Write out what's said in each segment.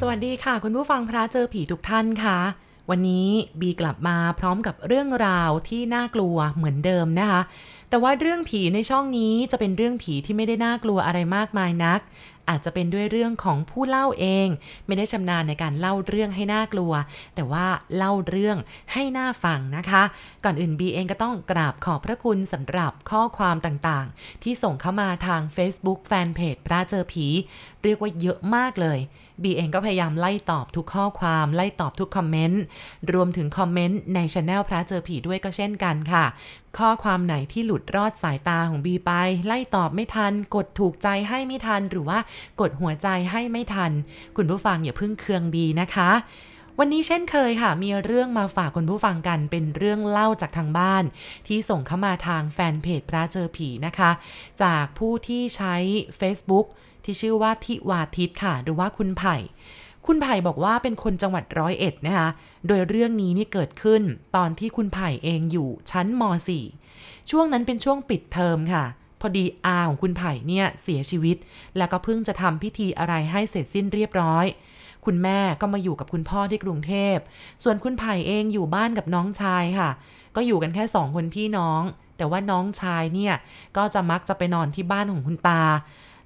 สวัสดีค่ะ คุณผู้ฟังพระเจอผีทุกท่านค่ะ วันนี้บีกลับมาพร้อมกับเรื่องราวที่น่ากลัวเหมือนเดิมนะคะ แต่ว่าเรื่องผีในช่องนี้จะเป็นเรื่องผีที่ไม่ได้น่ากลัวอะไรมากมายนัก อาจจะเป็นด้วยเรื่องของผู้เล่าเอง ไม่ได้ชำนาญในการเล่าเรื่องให้น่ากลัว แต่ว่าเล่าเรื่องให้น่าฟังนะคะ ก่อนอื่นบีเองก็ต้องกราบขอบพระคุณสำหรับข้อความต่างๆ ที่ส่งเข้ามาทาง Facebook Fanpage พระเจอผี เรียกว่าเยอะมากเลยบีเองก็พยายามไล่ตอบทุกข้อความไล่ตอบทุกคอมเมนต์รวมถึงคอมเมนต์ในช anel พระเจอผีด้วยก็เช่นกันค่ะ ข้อความไหนที่หลุดรอดสายตาของบีไป ไล่ตอบไม่ทัน กดถูกใจให้ไม่ทัน หรือว่ากดหัวใจให้ไม่ทัน คุณผู้ฟังอย่าเพิ่งเคืองบีนะคะวันนี้เช่นเคยค่ะ มีเรื่องมาฝากคุณผู้ฟังกันเป็นเรื่องเล่าจากทางบ้าน ที่ส่งเข้ามาทางแฟนเพจพระเจอผีนะคะ จากผู้ที่ใช้ Facebook ที่ชื่อว่าทิวาทิตค่ะ หรือว่าคุณไผ่ คุณไผ่บอกว่าเป็นคนจังหวัดร้อยเอ็ดนะคะ โดยเรื่องนี้นี่เกิดขึ้นตอนที่คุณไผ่เองอยู่ชั้นม .4 ช่วงนั้นเป็นช่วงปิดเทอมค่ะ พอดีอาของคุณไผ่เนี่ยเสียชีวิต แล้วก็เพิ่งจะทำพิธีอะไรให้เสร็จสิ้นเรียบร้อยคุณแม่ก็มาอยู่กับคุณพ่อที่กรุงเทพ ส่วนคุณไผ่เองอยู่บ้านกับน้องชายค่ะ ก็อยู่กันแค่สองคนพี่น้อง แต่ว่าน้องชายเนี่ย ก็จะมักจะไปนอนที่บ้านของคุณตา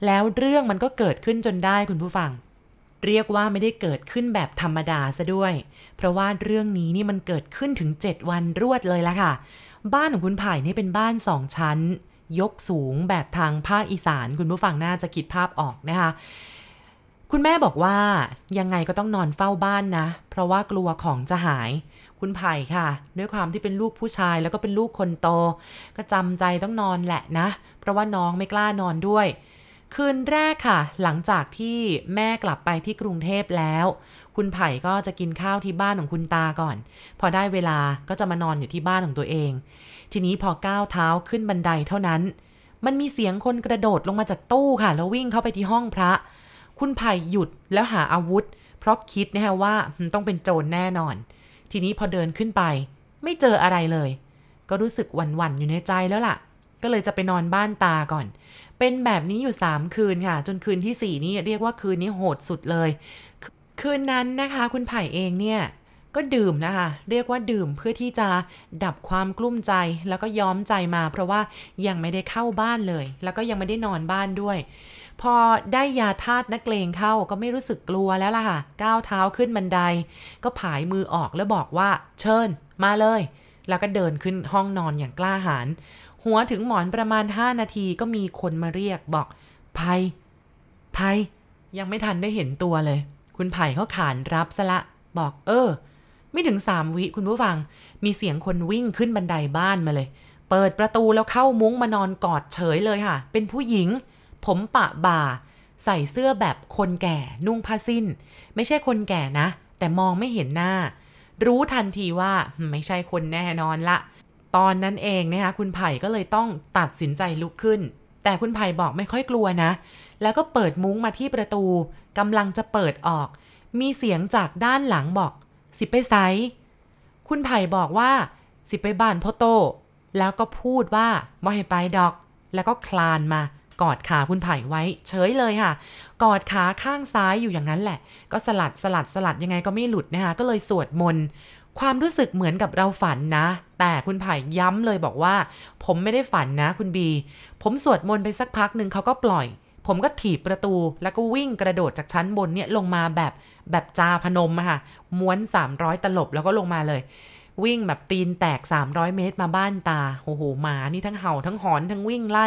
แล้วเรื่องมันก็เกิดขึ้นจนได้คุณผู้ฟัง เรียกว่าไม่ได้เกิดขึ้นแบบธรรมดาซะด้วย เพราะว่าเรื่องนี้นี่มันเกิดขึ้นถึง 7 วันรวดเลยละค่ะ บ้านของคุณไผ่นี่เป็นบ้านสองชั้น ยกสูงแบบทางภาคอีสาน คุณผู้ฟังน่าจะคิดภาพออกนะคะคุณแม่บอกว่ายังไงก็ต้องนอนเฝ้าบ้านนะ เพราะว่ากลัวของจะหาย คุณไผ่ค่ะ ด้วยความที่เป็นลูกผู้ชายแล้วก็เป็นลูกคนโต ก็จำใจต้องนอนแหละนะ เพราะว่าน้องไม่กล้านอนด้วย คืนแรกค่ะ หลังจากที่แม่กลับไปที่กรุงเทพแล้ว คุณไผ่ก็จะกินข้าวที่บ้านของคุณตาก่อน พอได้เวลาก็จะมานอนอยู่ที่บ้านของตัวเอง ทีนี้พอก้าวเท้าขึ้นบันไดเท่านั้น มันมีเสียงคนกระโดดลงมาจากตู้ค่ะ แล้ววิ่งเข้าไปที่ห้องพระ คุณไผ่หยุดแล้วหาอาวุธ เพราะคิดนะฮะว่ามันต้องเป็นโจรแน่นอน ทีนี้พอเดินขึ้นไป ไม่เจออะไรเลย ก็รู้สึกหวั่นๆอยู่ในใจแล้วล่ะ ก็เลยจะไปนอนบ้านตาก่อน เป็นแบบนี้อยู่ 3 คืนค่ะ จนคืนที่ 4 นี่เรียกว่าคืนนี้โหดสุดเลย คืนนั้นนะคะคุณไผ่เองเนี่ยก็ดื่มนะคะ เรียกว่าดื่มเพื่อที่จะดับความกลุ้มใจแล้วก็ย้อมใจมา เพราะว่ายังไม่ได้เข้าบ้านเลย แล้วก็ยังไม่ได้นอนบ้านด้วย พอได้ยาธาตุนักเลงเข้าก็ไม่รู้สึกกลัวแล้วล่ะค่ะก้าวเท้าขึ้นบันได ก็ผายมือออกแล้วบอกว่า เชิญ มาเลย แล้วก็เดินขึ้นห้องนอนอย่างกล้าหาญหัวถึงหมอนประมาณ 5 นาทีก็มีคนมาเรียกบอกไผ่ไผ่ยังไม่ทันได้เห็นตัวเลย คุณไผ่เขาขานรับซะละ บอกเออ ไม่ถึงสามวิคุณผู้ฟัง มีเสียงคนวิ่งขึ้นบันไดบ้านมาเลย เปิดประตูแล้วเข้ามุ้งมานอนกอดเฉยเลยค่ะ เป็นผู้หญิง ผมปะบ่า ใส่เสื้อแบบคนแก่นุ่งผ้าสิ้น ไม่ใช่คนแก่นะ แต่มองไม่เห็นหน้า รู้ทันทีว่าไม่ใช่คนแน่นอนละ ตอนนั้นเองนะคะคุณไผ่ก็เลยต้องตัดสินใจลุกขึ้น แต่คุณไผ่บอกไม่ค่อยกลัวนะ แล้วก็เปิดมุ้งมาที่ประตูกำลังจะเปิดออก มีเสียงจากด้านหลังบอก สิไปไซคุณไผ่บอกว่า สิไปบ้านพ่อโต แล้วก็พูดว่าว่าให้ไปดอก แล้วก็คลานมา กอดขาคุณไผ่ไว้ เฉยเลยค่ะ กอดขาข้างซ้ายอยู่อย่างนั้นแหละ ก็สลัดสลัดสลัดยังไงก็ไม่หลุดนะคะ ก็เลยสวดมนต์ความรู้สึกเหมือนกับเราฝันนะ แต่คุณไผ่ย้ำเลยบอกว่า ผมไม่ได้ฝันนะคุณบี ผมสวดมนต์ไปสักพักหนึ่งเขาก็ปล่อย ผมก็ถีบประตูแล้วก็วิ่งกระโดดจากชั้นบนเนี่ยลงมาแบบแบบจาพนมอะค่ะ ม้วน 300 ตลบแล้วก็ลงมาเลย วิ่งแบบตีนแตก 300 เมตรมาบ้านตา โอ้โห หมานี่ทั้งเห่าทั้งหอนทั้งวิ่งไล่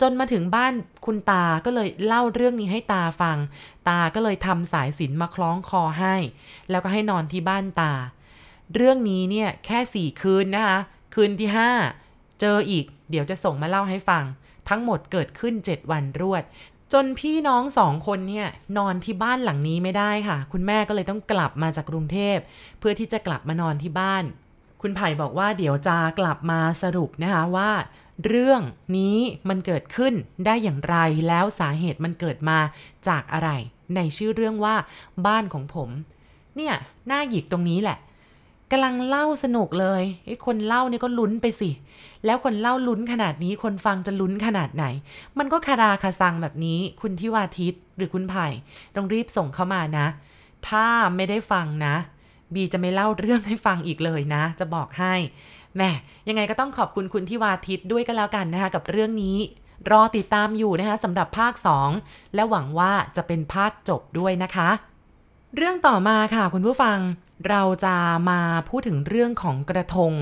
จนมาถึงบ้านคุณตาก็เลยเล่าเรื่องนี้ให้ตาฟัง ตาก็เลยทำสายสินมาคล้องคอให้ แล้วก็ให้นอนที่บ้านตา เรื่องนี้เนี่ยแค่สี่คืนนะคะ คืนที่ 5 เจออีก เดี๋ยวจะส่งมาเล่าให้ฟัง ทั้งหมดเกิดขึ้น 7 วันรวด จนพี่น้องสองคนเนี่ยนอนที่บ้านหลังนี้ไม่ได้ค่ะ คุณแม่ก็เลยต้องกลับมาจากกรุงเทพ เพื่อที่จะกลับมานอนที่บ้าน คุณไผ่บอกว่าเดี๋ยวจะกลับมาสรุปนะคะว่า เรื่องนี้มันเกิดขึ้นได้อย่างไรแล้วสาเหตุมันเกิดมาจากอะไร ในชื่อเรื่องว่าบ้านของผม เนี่ยหน้าหยิกตรงนี้แหละ กำลังเล่าสนุกเลยไอ้คนเล่านี่ก็ลุ้นไปสิ แล้วคนเล่าลุ้นขนาดนี้คนฟังจะลุ้นขนาดไหน มันก็คาราคาซังแบบนี้ คุณทิวาทิตหรือคุณไผ่ต้องรีบส่งเข้ามานะ ถ้าไม่ได้ฟังนะ บีจะไม่เล่าเรื่องให้ฟังอีกเลยนะ จะบอกให้แม่ยังไงก็ต้องขอบคุณคุณที่วาทิตด้วยกันแล้วกันนะคะ กับเรื่องนี้รอติดตามอยู่นะคะสำหรับภาค 2 และหวังว่าจะเป็นภาคจบด้วยนะคะ เรื่องต่อมาค่ะคุณผู้ฟัง เราจะมาพูดถึงเรื่องของกระทง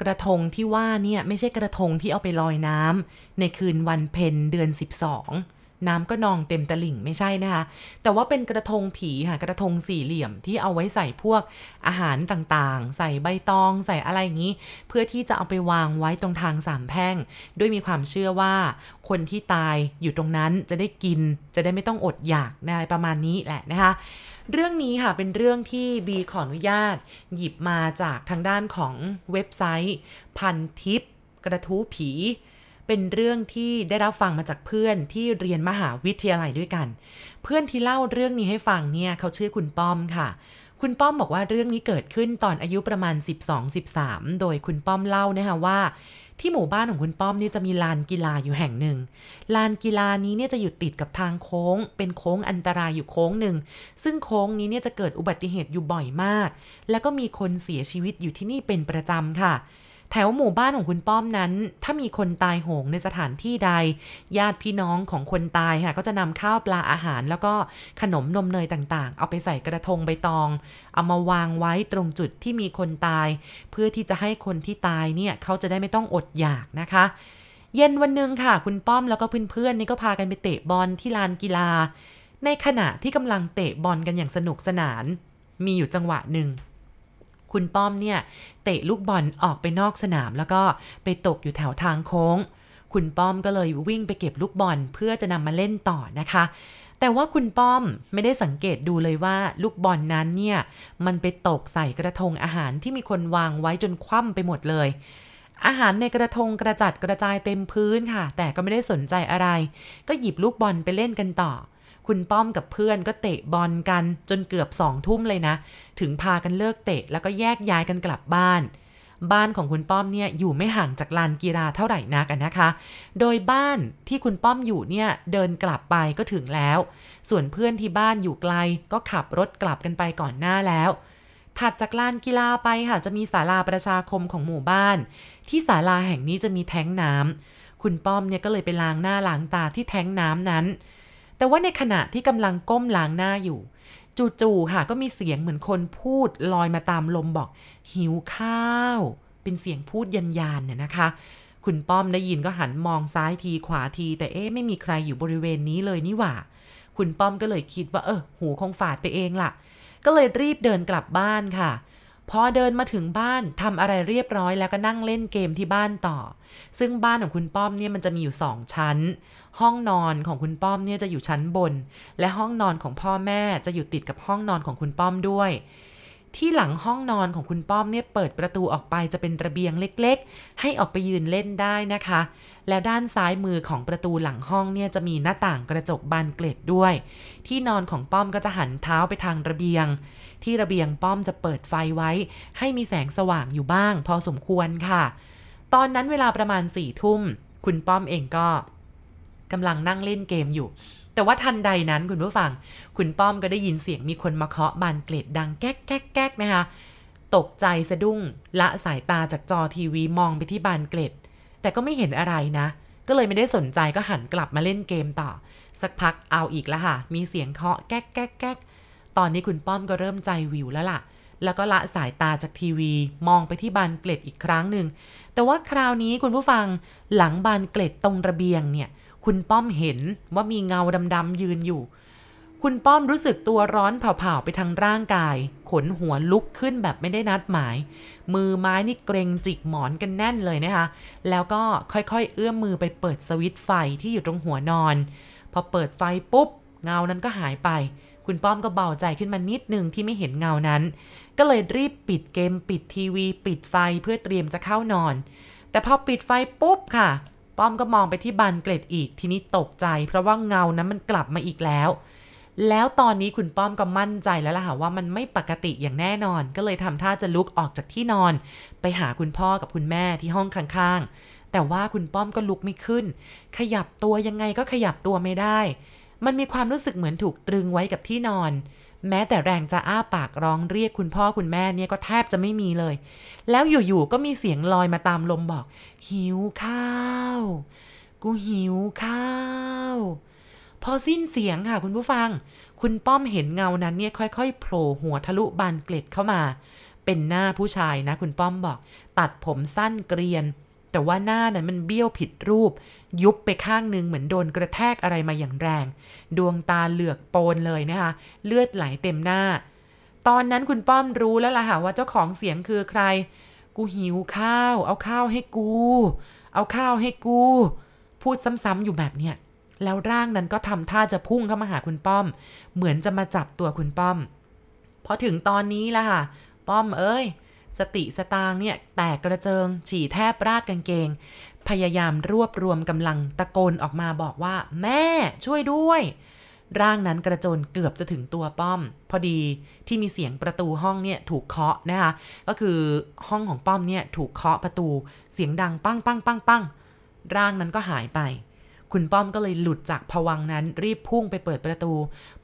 กระทงที่ว่าเนี่ยไม่ใช่กระทงที่เอาไปลอยน้ำในคืนวันเพ็ญเดือน 12 น้ำก็นองเต็มตลิ่งไม่ใช่นะคะ แต่ว่าเป็นกระทงผีค่ะกระทงสี่เหลี่ยมที่เอาไว้ใส่พวกอาหารต่างๆ ใส่ใบตองใส่อะไรอย่างนี้ เพื่อที่จะเอาไปวางไว้ตรงทางสามแพร่ง ด้วยมีความเชื่อว่า คนที่ตายอยู่ตรงนั้นจะได้กินจะได้ไม่ต้องอดอยากอะไรประมาณนี้แหละนะคะเรื่องนี้ค่ะเป็นเรื่องที่บีขออนุญาต หยิบมาจากทางด้านของเว็บไซต์ พันทิปกระทู้ผี เป็นเรื่องที่ได้รับฟังมาจากเพื่อนที่เรียนมหาวิทยาลัยด้วยกัน เพื่อนที่เล่าเรื่องนี้ให้ฟังเนี่ยเขาชื่อคุณป้อมค่ะ คุณป้อมบอกว่าเรื่องนี้เกิดขึ้นตอนอายุประมาณ 12-13 โดยคุณป้อมเล่านะคะว่าที่หมู่บ้านของคุณป้อมนี่จะมีลานกีฬาอยู่แห่งหนึ่ง ลานกีฬานี้เนี่ยจะอยู่ติดกับทางโค้ง เป็นโค้งอันตรายอยู่โค้งหนึ่ง ซึ่งโค้งนี้เนี่ยจะเกิดอุบัติเหตุอยู่บ่อยมาก แล้วก็มีคนเสียชีวิตอยู่ที่นี่เป็นประจำค่ะ แถวหมู่บ้านของคุณป้อมนั้น ถ้ามีคนตายโหงในสถานที่ใด ญาติพี่น้องของคนตายค่ะ ก็จะนำข้าวปลาอาหาร แล้วก็ขนมนมเนยต่างๆ เอาไปใส่กระทงใบตอง เอามาวางไว้ตรงจุดที่มีคนตาย เพื่อที่จะให้คนที่ตายเนี่ยเขาจะได้ไม่ต้องอดอยากนะคะ เย็นวันหนึ่งค่ะ คุณป้อมแล้วก็เพื่อนๆนี่ก็พากันไปเตะบอลที่ลานกีฬา ในขณะที่กำลังเตะบอลกันอย่างสนุกสนาน มีอยู่จังหวะหนึ่ง คุณป้อมเนี่ย เตะลูกบอลออกไปนอกสนาม แล้วก็ไปตกอยู่แถวทางโค้ง คุณป้อมก็เลยวิ่งไปเก็บลูกบอลเพื่อจะนำมาเล่นต่อนะคะ แต่ว่าคุณป้อมไม่ได้สังเกตดูเลยว่าลูกบอลนนั้นเนี่ย มันไปตกใส่กระทงอาหารที่มีคนวางไว้จนคว่ำไปหมดเลยอาหารในกระทงกระจัดกระจายเต็มพื้นค่ะ แต่ก็ไม่ได้สนใจอะไร ก็หยิบลูกบอลไปเล่นกันต่อ คุณป้อมกับเพื่อนก็เตะบอลกันจนเกือบสองทุ่มเลยนะ ถึงพากันเลิกเตะแล้วก็แยกย้ายกันกลับบ้าน บ้านของคุณป้อมเนี่ยอยู่ไม่ห่างจากลานกีฬาเท่าไหร่นักนะคะ โดยบ้านที่คุณป้อมอยู่เนี่ยเดินกลับไปก็ถึงแล้ว ส่วนเพื่อนที่บ้านอยู่ไกลก็ขับรถกลับกันไปก่อนหน้าแล้วถัดจากลานกีฬาไปค่ะจะมีศาลาประชาคมของหมู่บ้าน ที่ศาลาแห่งนี้จะมีแท้งน้ำคุณป้อมเนี่ยก็เลยไปล้างหน้าล้างตาที่แท้งน้ำนั้น แต่ว่าในขณะที่กำลังก้มล้างหน้าอยู่ จู่ๆค่ะก็มีเสียงเหมือนคนพูดลอยมาตามลมบอก หิวข้าว เป็นเสียงพูดยันยานเนี่ยนะคะ คุณป้อมได้ยินก็หันมองซ้ายทีขวาที แต่เอ๊ะไม่มีใครอยู่บริเวณนี้เลยนี่หว่า คุณป้อมก็เลยคิดว่าเออหูคงฝาดไปเองล่ะ ก็เลยรีบเดินกลับบ้านค่ะ พอเดินมาถึงบ้านทำอะไรเรียบร้อยแล้วก็นั่งเล่นเกมที่บ้านต่อ ซึ่งบ้านของคุณป้อมเนี่ยมันจะมีอยู่สองชั้น ห้องนอนของคุณป้อมเนี่ยจะอยู่ชั้นบน และห้องนอนของพ่อแม่จะอยู่ติดกับห้องนอนของคุณป้อมด้วย ที่หลังห้องนอนของคุณป้อมเนี่ยเปิดประตูออกไปจะเป็นระเบียงเล็กๆ ให้ออกไปยืนเล่นได้นะคะ แล้วด้านซ้ายมือของประตูหลังห้องเนี่ยจะมีหน้าต่างกระจกบานเกล็ดด้วย ที่นอนของป้อมก็จะหันเท้าไปทางระเบียง ที่ระเบียงป้อมจะเปิดไฟไว้ ให้มีแสงสว่างอยู่บ้าง พอสมควรค่ะ ตอนนั้นเวลาประมาณสี่ทุ่มคุณป้อมเองก็กำลังนั่งเล่นเกมอยู่ แต่ว่าทันใดนั้นคุณผู้ฟัง คุณป้อมก็ได้ยินเสียงมีคนมาเคาะบานเกล็ดดังแก๊กแก๊กแก๊กนะคะ ตกใจสะดุ้งละสายตาจากจอทีวีมองไปที่บานเกล็ด แต่ก็ไม่เห็นอะไรนะ ก็เลยไม่ได้สนใจก็หันกลับมาเล่นเกมต่อ สักพักเอาอีกแล้วค่ะ มีเสียงเคาะแก๊กแก๊กแก๊กตอนนี้คุณป้อมก็เริ่มใจวิวแล้วล่ะ แล้วก็ละสายตาจากทีวี มองไปที่บานเกล็ดอีกครั้งหนึ่ง แต่ว่าคราวนี้คุณผู้ฟังหลังบานเกล็ดตรงระเบียงเนี่ย คุณป้อมเห็นว่ามีเงาดำๆยืนอยู่ คุณป้อมรู้สึกตัวร้อนเผาๆไปทางร่างกาย ขนหัวลุกขึ้นแบบไม่ได้นัดหมาย มือไม้นี่เกรงจิกหมอนกันแน่นเลยนะคะ แล้วก็ค่อยๆ เอื้อมมือไปเปิดสวิตช์ไฟที่อยู่ตรงหัวนอน พอเปิดไฟปุ๊บ เงานั้นก็หายไป คุณป้อมก็เบาใจขึ้นมานิดนึงที่ไม่เห็นเงานั้น ก็เลยรีบปิดเกมปิดทีวี ปิดไฟเพื่อเตรียมจะเข้านอน แต่พอปิดไฟปุ๊บค่ะ ป้อมก็มองไปที่บานเกล็ดอีกทีนี้ตกใจ เพราะว่าเงานั้นมันกลับมาอีกแล้ว แล้วตอนนี้คุณป้อมก็มั่นใจแล้วล่ะค่ะว่ามันไม่ปกติอย่างแน่นอน ก็เลยทำท่าจะลุกออกจากที่นอน ไปหาคุณพ่อกับคุณแม่ที่ห้องข้างๆ แต่ว่าคุณป้อมก็ลุกไม่ขึ้น ขยับตัวยังไงก็ขยับตัวไม่ได้ มันมีความรู้สึกเหมือนถูกตรึงไว้กับที่นอน แม้แต่แรงจะอ้าปากร้องเรียกคุณพ่อคุณแม่เนี่ยก็แทบจะไม่มีเลย แล้วอยู่ๆก็มีเสียงลอยมาตามลมบอก หิวข้าว กูหิวข้าว พอสิ้นเสียงค่ะคุณผู้ฟัง คุณป้อมเห็นเงานั้นเนี่ยค่อยๆโผล่หัวทะลุบานเกล็ดเข้ามา เป็นหน้าผู้ชายนะ คุณป้อมบอก ตัดผมสั้นเกรียน แต่ว่าหน้านั้นมันเบี้ยวผิดรูป ยุบไปข้างนึงเหมือนโดนกระแทกอะไรมาอย่างแรง ดวงตาเหลือกโปนเลยนะคะ เลือดไหลเต็มหน้า ตอนนั้นคุณป้อมรู้แล้วล่ะค่ะว่าเจ้าของเสียงคือใคร กูหิวข้าว เอาข้าวให้กู เอาข้าวให้กู พูดซ้ำๆอยู่แบบเนี้ยแล้วร่างนั้นก็ทำท่าจะพุ่งเข้ามาหาคุณป้อม เหมือนจะมาจับตัวคุณป้อมพอถึงตอนนี้ละค่ะ ป้อมเอ้ย สติสตางเนี่ยแตกกระเจิง ฉี่แทบราดกางเกง พยายามรวบรวมกำลังตะโกนออกมาบอกว่า แม่ช่วยด้วย ร่างนั้นกระโจนเกือบจะถึงตัวป้อม พอดีที่มีเสียงประตูห้องเนี่ยถูกเคาะนะคะก็คือห้องของป้อมเนี่ยถูกเคาะประตูเสียงดังปังปังปังปังร่างนั้นก็หายไป คุณป้อมก็เลยหลุดจากผวังนั้นรีบพุ่งไปเปิดประตู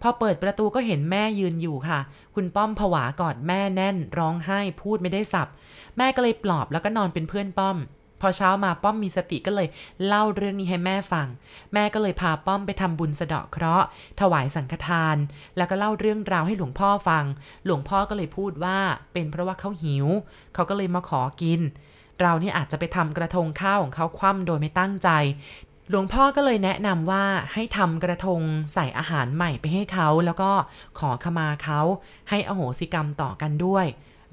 พอเปิดประตูก็เห็นแม่ยืนอยู่ค่ะ คุณป้อมผวากอดแม่แน่น ร้องไห้พูดไม่ได้สับ แม่ก็เลยปลอบแล้วก็นอนเป็นเพื่อนป้อม พอเช้ามาป้อมมีสติก็เลยเล่าเรื่องนี้ให้แม่ฟัง แม่ก็เลยพาป้อมไปทำบุญสะเดาะเคราะห์ ถวายสังฆทาน แล้วก็เล่าเรื่องราวให้หลวงพ่อฟัง หลวงพ่อก็เลยพูดว่า เป็นเพราะว่าเขาหิว เขาก็เลยมาขอกินเราเนี่ยอาจจะไปทำกระทงข้าวของเขาคว่ำโดยไม่ตั้งใจ หลวงพ่อก็เลยแนะนำว่าให้ทำกระทงใส่อาหารใหม่ไปให้เขา แล้วก็ขอขมาเขาให้อโหสิกรรมต่อกันด้วย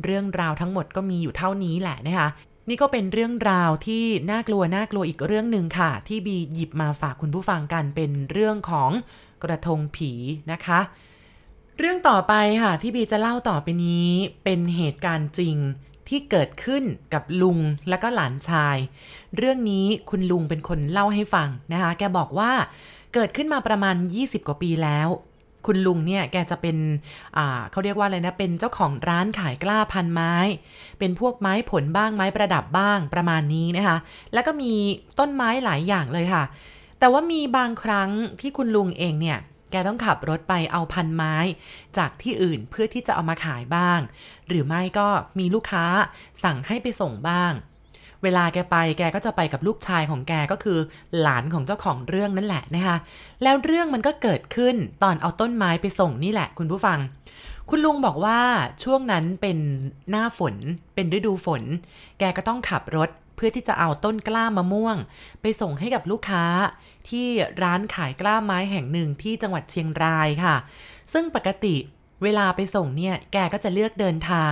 เรื่องราวทั้งหมดก็มีอยู่เท่านี้แหละนะคะนี่ก็เป็นเรื่องราวที่น่ากลัวน่ากลัวอีกเรื่องหนึ่งค่ะ ที่บีหยิบมาฝากคุณผู้ฟังกันเป็นเรื่องของกระทงผีนะคะ เรื่องต่อไปค่ะที่บีจะเล่าต่อไปนี้เป็นเหตุการณ์จริง ที่เกิดขึ้นกับลุงและก็หลานชาย เรื่องนี้คุณลุงเป็นคนเล่าให้ฟังนะคะ แกบอกว่าเกิดขึ้นมาประมาณ 20 กว่าปีแล้ว คุณลุงเนี่ยแกจะเป็นเขาเรียกว่าอะไรนะ เป็นเจ้าของร้านขายกล้าพันไม้ เป็นพวกไม้ผลบ้างไม้ประดับบ้างประมาณนี้นะคะ แล้วก็มีต้นไม้หลายอย่างเลยค่ะ แต่ว่ามีบางครั้งที่คุณลุงเองเนี่ย แกต้องขับรถไปเอาพันไม้ จากที่อื่นเพื่อที่จะเอามาขายบ้าง หรือไม่ก็มีลูกค้าสั่งให้ไปส่งบ้าง เวลาแกไปแกก็จะไปกับลูกชายของแกก็คือ หลานของเจ้าของเรื่องนั่นแหละนะคะ แล้วเรื่องมันก็เกิดขึ้นตอนเอาต้นไม้ไปส่งนี่แหละคุณผู้ฟัง คุณลุงบอกว่าช่วงนั้นเป็นหน้าฝนเป็นฤดูฝน แกก็ต้องขับรถ พื่อที่จะเอาต้นกล้ามะม่วง ไปส่งให้กับลูกค้า ที่ร้านขายกล้าไม้แห่งหนึ่งที่จังหวัดเชียงรายค่ะ ซึ่งปกติเวลาไปส่งเนี่ย แกก็จะเลือกเดินทาง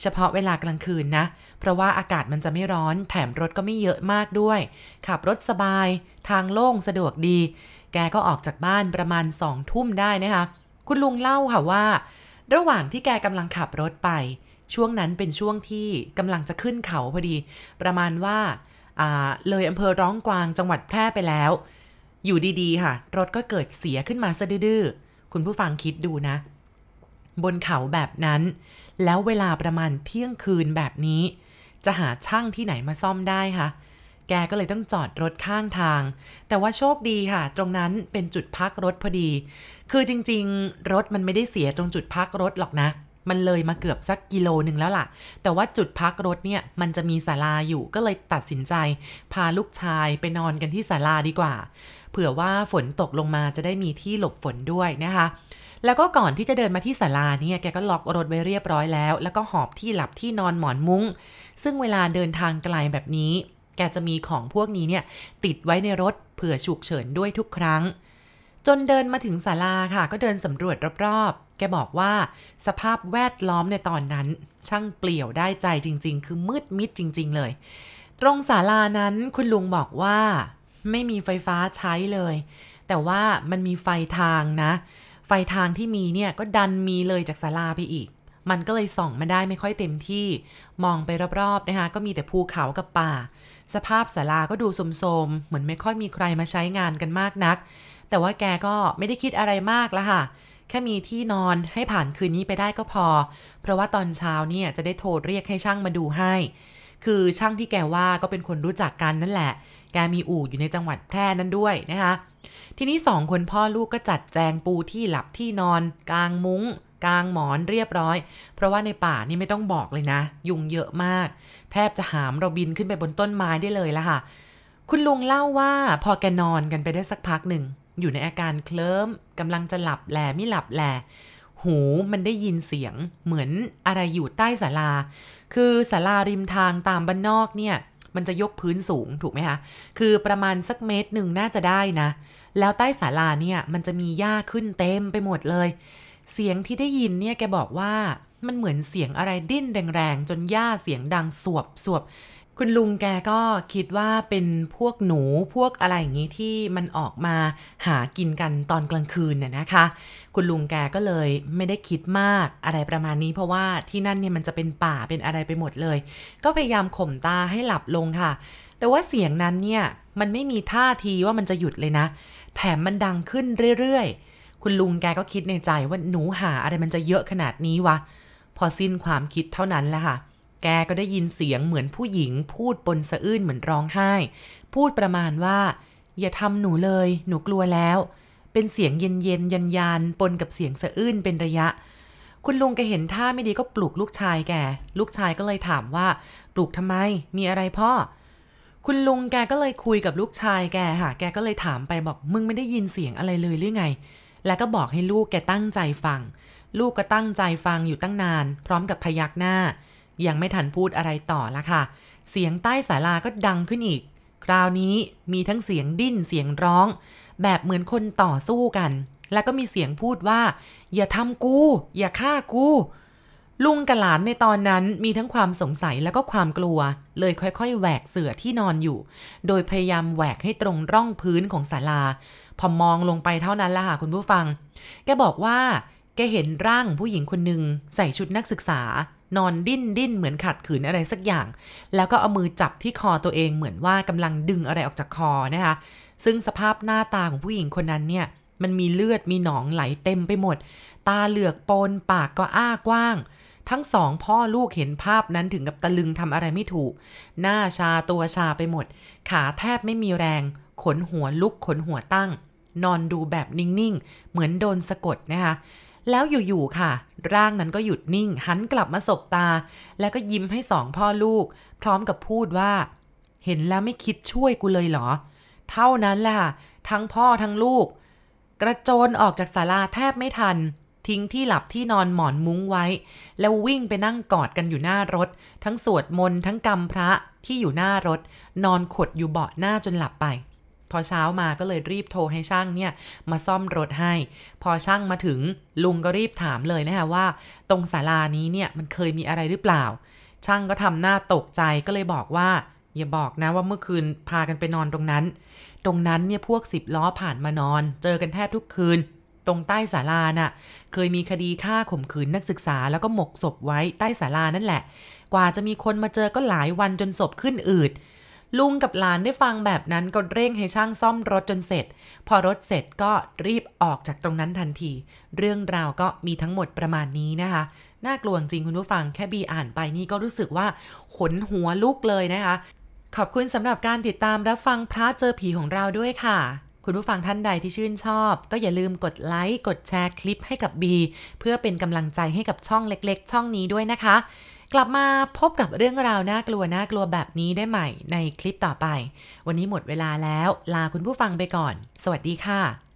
เฉพาะเวลากลางคืนนะ เพราะว่าอากาศมันจะไม่ร้อน แถมรถก็ไม่เยอะมากด้วย ขับรถสบาย ทางโล่งสะดวกดี แกก็ออกจากบ้านประมาณสองทุ่มได้นะคะ คุณลุงเล่าค่ะว่า ระหว่างที่แกกำลังขับรถไป ช่วงนั้นเป็นช่วงที่กำลังจะขึ้นเขาพอดี ประมาณว่าาเลยอำเภอร้องกวางจังหวัดแพร่ไปแล้ว อยู่ดีๆ ค่ะ รถก็เกิดเสียขึ้นมาซะดื้อคุณผู้ฟังคิดดูนะ บนเขาแบบนั้น แล้วเวลาประมาณเที่ยงคืนแบบนี้ จะหาช่างที่ไหนมาซ่อมได้คะแกก็เลยต้องจอดรถข้างทาง แต่ว่าโชคดีค่ะ ตรงนั้นเป็นจุดพักรถพอดี คือจริง ๆ รถมันไม่ได้เสียตรงจุดพักรถหรอกนะ มันเลยมาเกือบสักกิโลหนึ่งแล้วล่ะ แต่ว่าจุดพักรถเนี่ยมันจะมีศาลาอยู่ก็เลยตัดสินใจ พาลูกชายไปนอนกันที่ศาลาดีกว่า เผื่อว่าฝนตกลงมาจะได้มีที่หลบฝนด้วยนะคะแล้วก็ก่อนที่จะเดินมาที่ศาลาเนี่ยแกก็ล็อกรถไว้เรียบร้อยแล้ว แล้วก็หอบที่หลับที่นอนหมอนมุง้ง ซึ่งเวลาเดินทางไกลแบบนี้ แกจะมีของพวกนี้เนี่ยติดไว้ในรถเผื่อฉุกเฉินด้วยทุกครั้ง จนเดินมาถึงศาลาค่ะ ก็เดินสำรวจรอบๆ แกบอกว่าสภาพแวดล้อมในตอนนั้น ช่างเปลี่ยวได้ใจจริง ๆ คือมืดมิดจริง ๆ เลย ตรงศาลานั้นคุณลุงบอกว่า ไม่มีไฟฟ้าใช้เลย แต่ว่ามันมีไฟทางนะ ไฟทางที่มีเนี่ยก็ดันมีเลยจากศาลาไปอีก มันก็เลยส่องมาได้ไม่ค่อยเต็มที่ มองไปรอบๆนะคะก็มีแต่ภูเขากับป่า สภาพศาลาก็ดูโสมๆเหมือนไม่ค่อยมีใครมาใช้งานกันมากนัก แต่ว่าแกก็ไม่ได้คิดอะไรมากละค่ะ แค่มีที่นอนให้ผ่านคืนนี้ไปได้ก็พอ เพราะว่าตอนเช้าเนี่ยจะได้โทรเรียกให้ช่างมาดูให้ คือช่างที่แกว่าก็เป็นคนรู้จักกันนั่นแหละ แกมีอู่อยู่ในจังหวัดแพร่นั้นด้วยนะคะ ทีนี้สองคนพ่อลูกก็จัดแจงปูที่หลับที่นอน กลางมุง้งกลางหมอนเรียบร้อย เพราะว่าในป่านี่ไม่ต้องบอกเลยนะ ยุงเยอะมาก แทบจะหามเราบินขึ้นไปบนต้นไม้ได้เลยละค่ะ คุณลุงเล่าว่าพอแกนอนกันไปได้สักพักหนึ่ง อยู่ในอาการเคลิ้มกำลังจะหลับแหลไม่หลับแหลหูมันได้ยินเสียงเหมือนอะไรอยู่ใต้ศาลา คือศาลาริมทางตามบ้านนอกเนี่ย มันจะยกพื้นสูงถูกไหมคะ คือประมาณสักเมตรหนึ่งน่าจะได้นะ แล้วใต้ศาลาเนี่ยมันจะมีหญ้าขึ้นเต็มไปหมดเลย เสียงที่ได้ยินเนี่ยแกบอกว่ามันเหมือนเสียงอะไรดิ้นแรงๆ จนหญ้าเสียงดังสวบสวบ คุณลุงแกก็คิดว่าเป็นพวกหนูพวกอะไรอย่างนี้ที่มันออกมาหากินกันตอนกลางคืนน่ยนะคะ คุณลุงแกก็เลยไม่ได้คิดมากอะไรประมาณนี้ เพราะว่าที่นั่นเนี่ยมันจะเป็นป่าเป็นอะไรไปหมดเลย ก็พยายามข่มตาให้หลับลงค่ะ แต่ว่าเสียงนั้นเนี่ยมันไม่มีท่าทีว่ามันจะหยุดเลยนะ แถมมันดังขึ้นเรื่อยๆ คุณลุงแกก็คิดในใจว่าหนูหาอะไรมันจะเยอะขนาดนี้วะ พอสิ้นความคิดเท่านั้นแหละค่ะ แกก็ได้ยินเสียงเหมือนผู้หญิง พูดปนสะอื้นเหมือนร้องไห้ พูดประมาณว่า อย่าทำหนูเลย หนูกลัวแล้ว เป็นเสียงเย็นเย็นยันยานปนกับเสียงสะอื้นเป็นระยะ คุณลุงแกเห็นท่าไม่ดีก็ปลุกลูกชายแก ลูกชายก็เลยถามว่า ปลุกทำไม มีอะไรพ่อ คุณลุงแกก็เลยคุยกับลูกชายแกค่ะ แกก็เลยถามไปบอก มึงไม่ได้ยินเสียงอะไรเลยหรือไง แล้วก็บอกให้ลูกแกตั้งใจฟัง ลูกก็ตั้งใจฟังอยู่ตั้งนาน พร้อมกับพยักหน้า ยังไม่ทันพูดอะไรต่อละค่ะ เสียงใต้ศาลาก็ดังขึ้นอีก คราวนี้มีทั้งเสียงดิ้นเสียงร้อง แบบเหมือนคนต่อสู้กัน แล้วก็มีเสียงพูดว่า อย่าทำกู อย่าฆ่ากู ลุงกับหลานในตอนนั้นมีทั้งความสงสัยแล้วก็ความกลัว เลยค่อยๆ แหวกเสือที่นอนอยู่ โดยพยายามแหวกให้ตรงร่องพื้นของศาลา พอมองลงไปเท่านั้นละค่ะคุณผู้ฟัง แกบอกว่าแกเห็นร่างผู้หญิงคนหนึ่งใส่ชุดนักศึกษา นอนดิ้นดิ้นเหมือนขัดขืนอะไรสักอย่าง แล้วก็เอามือจับที่คอตัวเองเหมือนว่ากำลังดึงอะไรออกจากคอนะคะ ซึ่งสภาพหน้าตาของผู้หญิงคนนั้นเนี่ย มันมีเลือดมีหนองไหลเต็มไปหมด ตาเหลือกโปนปากก็อ้ากว้าง ทั้งสองพ่อลูกเห็นภาพนั้นถึงกับตะลึงทำอะไรไม่ถูก หน้าชาตัวชาไปหมด ขาแทบไม่มีแรง ขนหัวลุกขนหัวตั้ง นอนดูแบบนิ่งๆ เหมือนโดนสะกดนะคะ แล้วอยู่ๆค่ะ ร่างนั้นก็หยุดนิ่ง หันกลับมาสบตา แล้วก็ยิ้มให้สองพ่อลูก พร้อมกับพูดว่า เห็นแล้วไม่คิดช่วยกูเลยเหรอ เท่านั้นแหละทั้งพ่อทั้งลูก กระโจนออกจากศาลาแทบไม่ทัน ทิ้งที่หลับที่นอนหมอนมุ้งไว้ แล้ววิ่งไปนั่งกอดกันอยู่หน้ารถ ทั้งสวดมนต์ทั้งกำพระที่อยู่หน้ารถ นอนขดอยู่เบาะหน้าจนหลับไป พอเช้ามาก็เลยรีบโทรให้ช่างเนี่ยมาซ่อมรถให้ พอช่างมาถึงลุงก็รีบถามเลยนะคะว่า ตรงศาลานี้เนี่ยมันเคยมีอะไรหรือเปล่า ช่างก็ทำหน้าตกใจก็เลยบอกว่า อย่าบอกนะว่าเมื่อคืนพากันไปนอนตรงนั้น ตรงนั้นเนี่ยพวกสิบล้อผ่านมานอน เจอกันแทบทุกคืน ตรงใต้ศาลาน่ะ เคยมีคดีฆ่าข่มขืนนักศึกษา แล้วก็หมกศพไว้ใต้ศาลานั่นแหละ กว่าจะมีคนมาเจอก็หลายวันจนศพขึ้นอืด ลุงกับหลานได้ฟังแบบนั้นก็เร่งให้ช่างซ่อมรถจนเสร็จ พอรถเสร็จก็รีบออกจากตรงนั้นทันที เรื่องราวก็มีทั้งหมดประมาณนี้นะคะ น่ากลัวจริงคุณผู้ฟังแค่บีอ่านไปนี่ก็รู้สึกว่าขนหัวลุกเลยนะคะ ขอบคุณสำหรับการติดตามรับฟังพระเจอผีของเราด้วยค่ะคุณผู้ฟังท่านใดที่ชื่นชอบ ก็อย่าลืมกดไลค์ กดแชร์คลิปให้กับบีเพื่อเป็นกำลังใจให้กับช่องเล็ก ๆ ช่องนี้ด้วยนะคะ กลับมาพบกับเรื่องราวน่ากลัวน่ากลัวแบบนี้ได้ใหม่ในคลิปต่อไป วันนี้หมดเวลาแล้ว ลาคุณผู้ฟังไปก่อน สวัสดีค่ะ